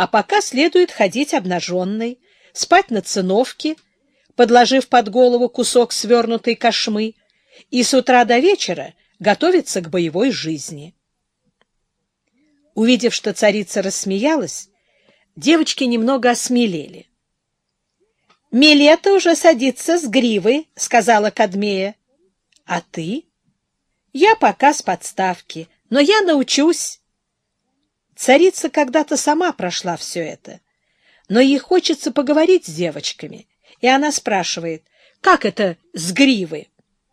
А пока следует ходить обнаженной, спать на циновке, подложив под голову кусок свернутой кошмы, и с утра до вечера готовиться к боевой жизни. Увидев, что царица рассмеялась, девочки немного осмелели. — Милета уже садится с гривы, — сказала Кадмея. — А ты? — Я пока с подставки, но я научусь. Царица когда-то сама прошла все это, но ей хочется поговорить с девочками, и она спрашивает, как это с гривы?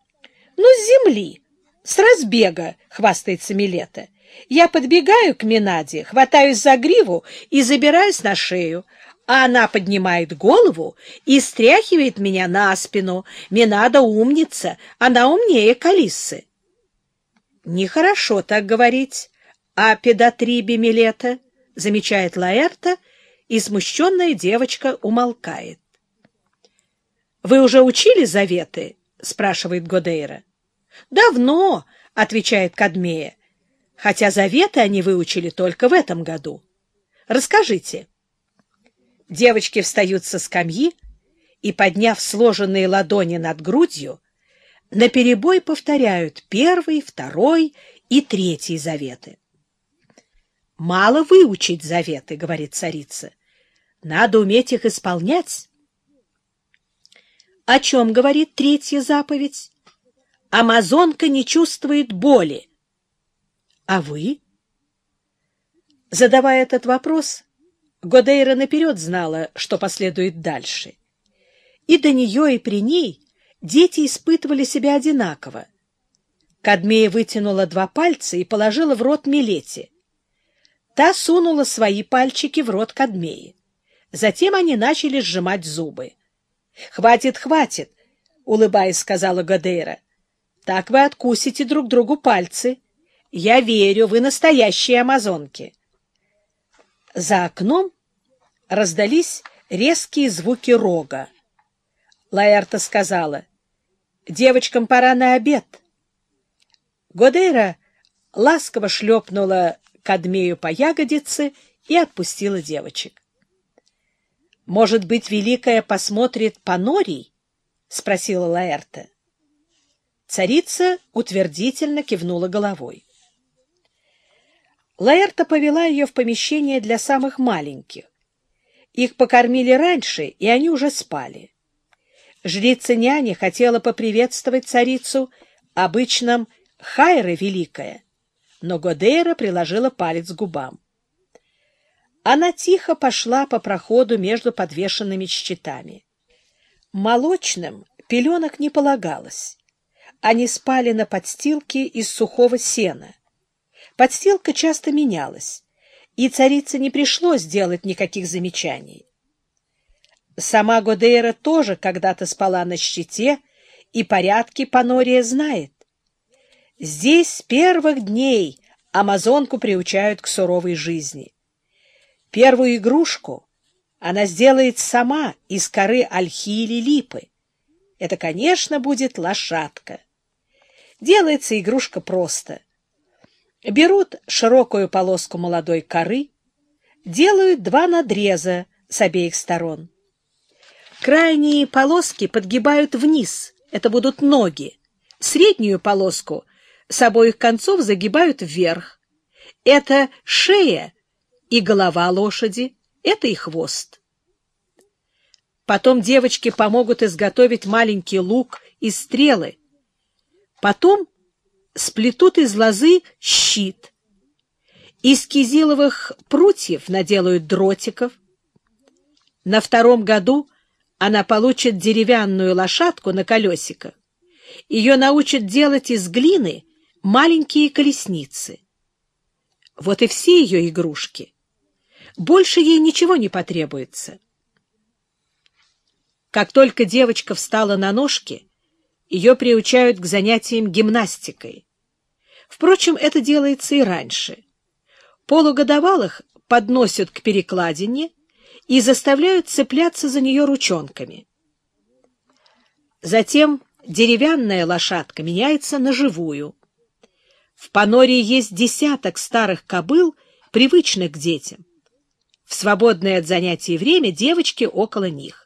— Ну, с земли, с разбега, — хвастается Милета. Я подбегаю к Минаде, хватаюсь за гриву и забираюсь на шею, а она поднимает голову и стряхивает меня на спину. Минада умница, она умнее Калиссы. Нехорошо так говорить о педотрибе Милета, замечает Лаэрта, и смущенная девочка умолкает. — Вы уже учили заветы? — спрашивает Годейра. — Давно, — отвечает Кадмея хотя заветы они выучили только в этом году. Расскажите. Девочки встают со скамьи и, подняв сложенные ладони над грудью, наперебой повторяют первый, второй и третий заветы. «Мало выучить заветы», — говорит царица. «Надо уметь их исполнять». О чем говорит третья заповедь? Амазонка не чувствует боли. А вы? Задавая этот вопрос, Годейра наперед знала, что последует дальше. И до нее, и при ней дети испытывали себя одинаково. Кадмея вытянула два пальца и положила в рот Милете. Та сунула свои пальчики в рот Кадмеи. Затем они начали сжимать зубы. — Хватит, хватит, — улыбаясь, сказала Годейра. — Так вы откусите друг другу пальцы. Я верю, вы настоящие амазонки. За окном раздались резкие звуки рога. Лаэрта сказала, «Девочкам пора на обед». Годейра ласково шлепнула Кадмею по ягодице и отпустила девочек. «Может быть, Великая посмотрит Панорий?» — спросила Лаэрта. Царица утвердительно кивнула головой. Лаэрта повела ее в помещение для самых маленьких. Их покормили раньше, и они уже спали. Жрица-няня хотела поприветствовать царицу обычным «Хайра Великая», но Годейра приложила палец к губам. Она тихо пошла по проходу между подвешенными щитами. Молочным пеленок не полагалось. Они спали на подстилке из сухого сена. Подстилка часто менялась, и царице не пришлось делать никаких замечаний. Сама Годейра тоже когда-то спала на щите, и порядки Панория знает. Здесь с первых дней амазонку приучают к суровой жизни. Первую игрушку она сделает сама из коры ольхи или липы. Это, конечно, будет лошадка. Делается игрушка просто — Берут широкую полоску молодой коры, делают два надреза с обеих сторон. Крайние полоски подгибают вниз, это будут ноги. Среднюю полоску с обоих концов загибают вверх. Это шея и голова лошади, это и хвост. Потом девочки помогут изготовить маленький лук и стрелы. Потом сплетут из лозы щит. Из кизиловых прутьев наделают дротиков. На втором году она получит деревянную лошадку на колесиках. Ее научат делать из глины маленькие колесницы. Вот и все ее игрушки. Больше ей ничего не потребуется. Как только девочка встала на ножки, ее приучают к занятиям гимнастикой. Впрочем, это делается и раньше. Полугодовалых подносят к перекладине и заставляют цепляться за нее ручонками. Затем деревянная лошадка меняется на живую. В Панории есть десяток старых кобыл, привычных к детям. в свободное от занятий время девочки около них.